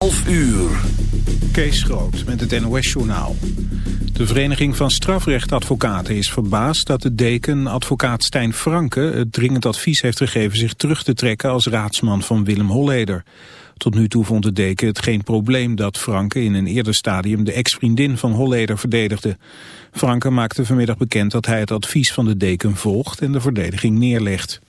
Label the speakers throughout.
Speaker 1: 11 uur.
Speaker 2: Kees Groot met het NOS-journaal. De Vereniging van Strafrechtadvocaten is verbaasd dat de deken advocaat Stijn Franke het dringend advies heeft gegeven zich terug te trekken als raadsman van Willem Holleder. Tot nu toe vond de deken het geen probleem dat Franke in een eerder stadium de ex-vriendin van Holleder verdedigde. Franke maakte vanmiddag bekend dat hij het advies van de deken volgt en de verdediging neerlegt.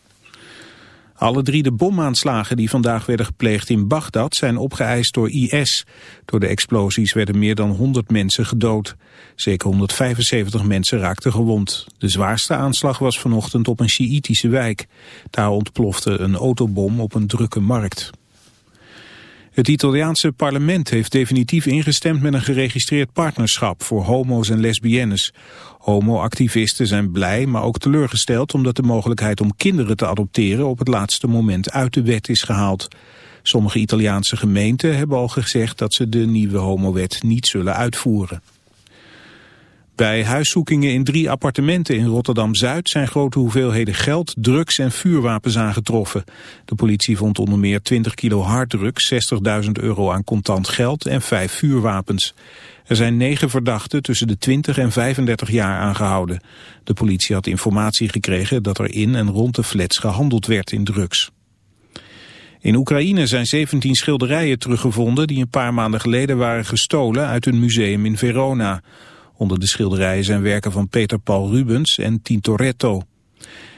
Speaker 2: Alle drie de bomaanslagen die vandaag werden gepleegd in Bagdad zijn opgeëist door IS. Door de explosies werden meer dan 100 mensen gedood. Zeker 175 mensen raakten gewond. De zwaarste aanslag was vanochtend op een Sjiïtische wijk. Daar ontplofte een autobom op een drukke markt. Het Italiaanse parlement heeft definitief ingestemd met een geregistreerd partnerschap voor homo's en lesbiennes. Homoactivisten zijn blij, maar ook teleurgesteld omdat de mogelijkheid om kinderen te adopteren op het laatste moment uit de wet is gehaald. Sommige Italiaanse gemeenten hebben al gezegd dat ze de nieuwe homowet niet zullen uitvoeren. Bij huiszoekingen in drie appartementen in Rotterdam-Zuid zijn grote hoeveelheden geld, drugs en vuurwapens aangetroffen. De politie vond onder meer 20 kilo harddrugs, 60.000 euro aan contant geld en vijf vuurwapens. Er zijn negen verdachten tussen de 20 en 35 jaar aangehouden. De politie had informatie gekregen dat er in en rond de flats gehandeld werd in drugs. In Oekraïne zijn 17 schilderijen teruggevonden die een paar maanden geleden waren gestolen uit een museum in Verona. Onder de schilderijen zijn werken van Peter Paul Rubens en Tintoretto.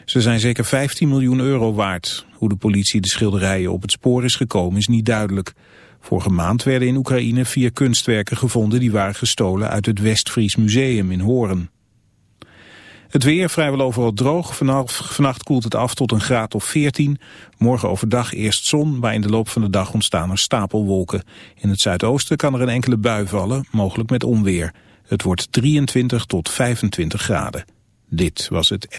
Speaker 2: Ze zijn zeker 15 miljoen euro waard. Hoe de politie de schilderijen op het spoor is gekomen is niet duidelijk. Vorige maand werden in Oekraïne vier kunstwerken gevonden die waren gestolen uit het Westfries Museum in Hoorn. Het weer vrijwel overal droog. Vannacht koelt het af tot een graad of 14. Morgen overdag eerst zon, maar in de loop van de dag ontstaan er stapelwolken. In het zuidoosten kan er een enkele bui vallen, mogelijk met onweer. Het wordt 23 tot 25 graden. Dit was het...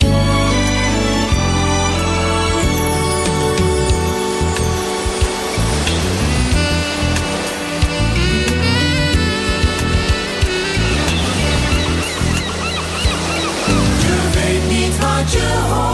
Speaker 1: Je weet niet wat je hoort.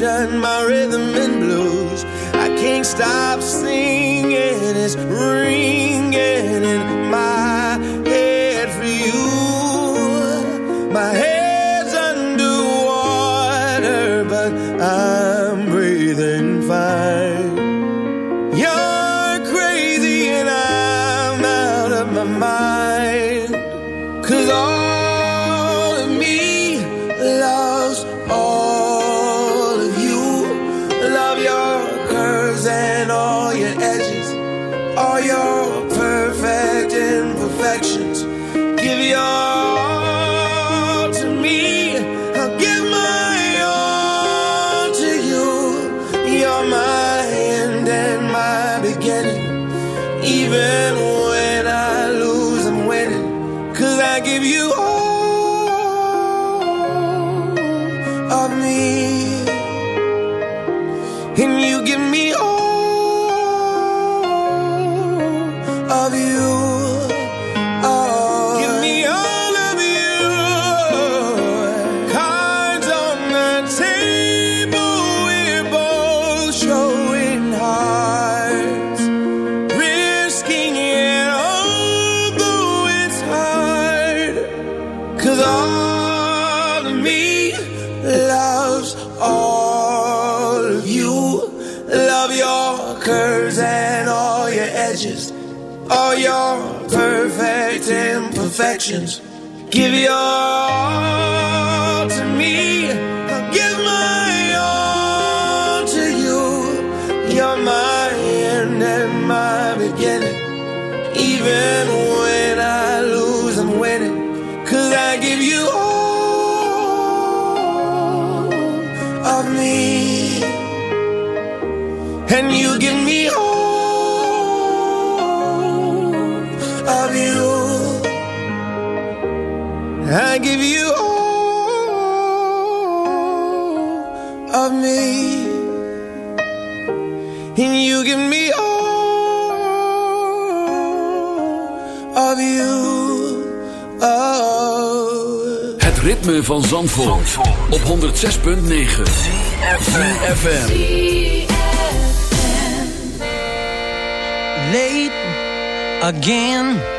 Speaker 1: sunshine, my rhythm your perfect imperfections. Give your all. I give you all of me, and you give me all of you. Oh.
Speaker 3: Het ritme van Zandvoort, Zandvoort. op 106.9 FM.
Speaker 4: Late again.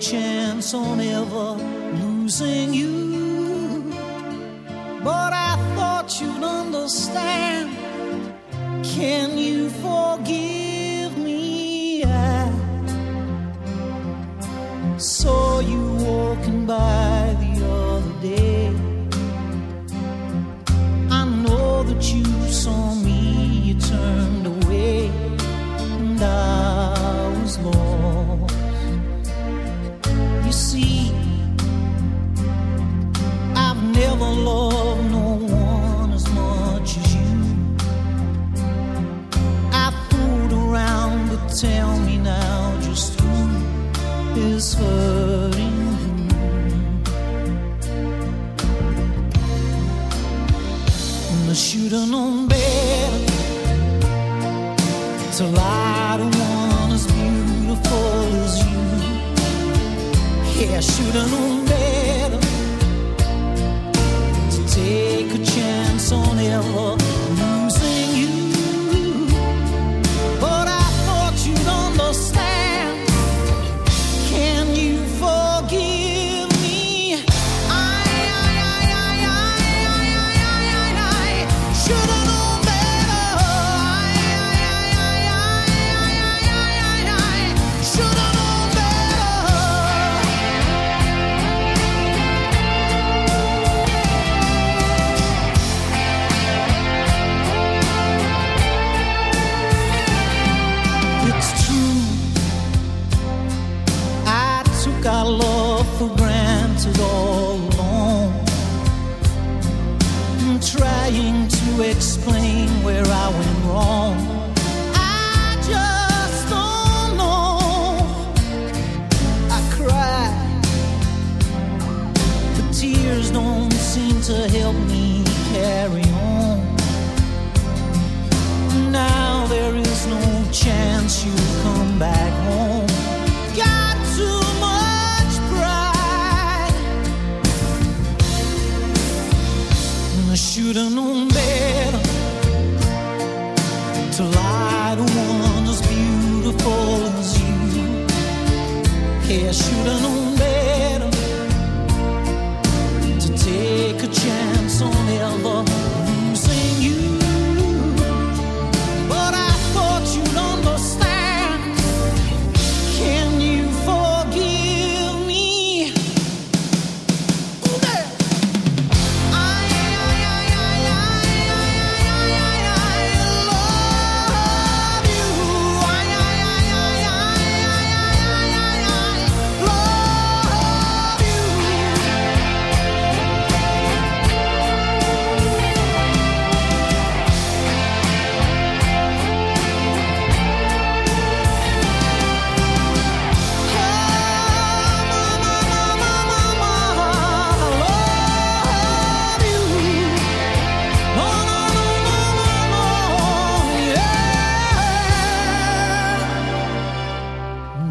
Speaker 5: chance on ever losing you.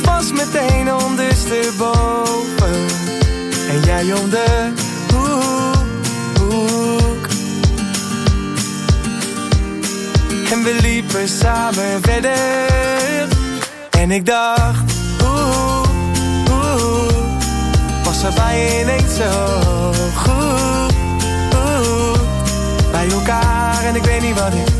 Speaker 1: Ik was meteen ondersteboven en jij om de hoek. En we liepen samen verder en ik dacht, hoe hoe was er bij ineens zo goed. Oeh, bij elkaar en ik weet niet wat ik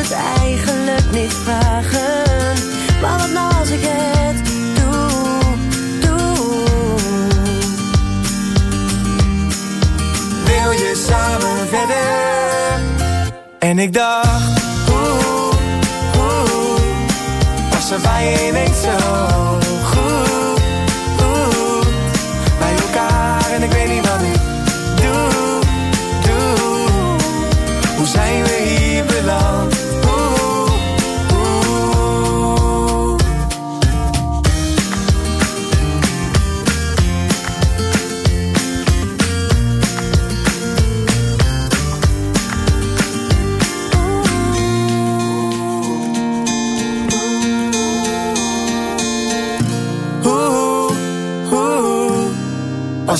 Speaker 6: het eigenlijk niet vragen. Maar wat nou als ik het doe, doe?
Speaker 1: Wil je samen verder? En ik dacht, hoe, hoe, was er bij een zo goed? Bij elkaar en ik weet niet wat ik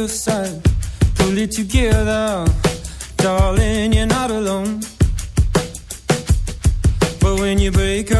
Speaker 7: of sight. Pull it together, darling, you're not alone. But when you break up,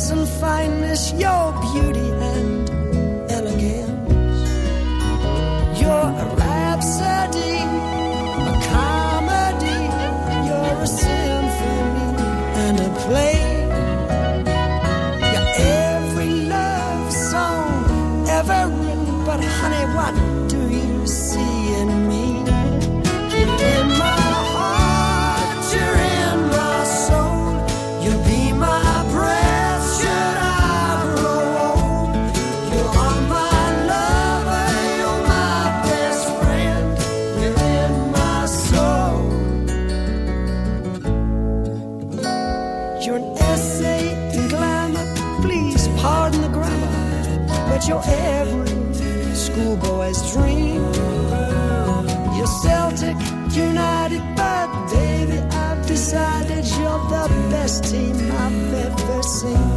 Speaker 8: lace and fineness, your beauty united, but Davy, I've decided you're the best team I've ever seen.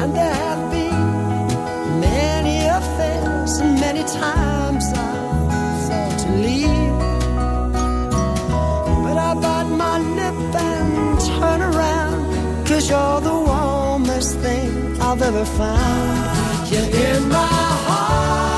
Speaker 8: And there have been many affairs, and many times I've thought to leave. But I bite my lip and turn around, cause you're the warmest thing I've ever found. You're in my heart.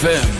Speaker 3: ZFM.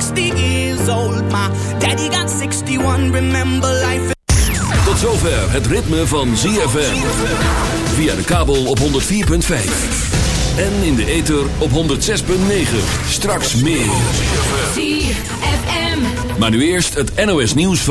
Speaker 9: 60 years old. My daddy got 61. Remember life.
Speaker 3: Tot zover het ritme van ZFM. Via de kabel op 104.5. En in de ether op 106.9. Straks meer.
Speaker 6: ZFM.
Speaker 3: Maar nu eerst het NOS nieuws van...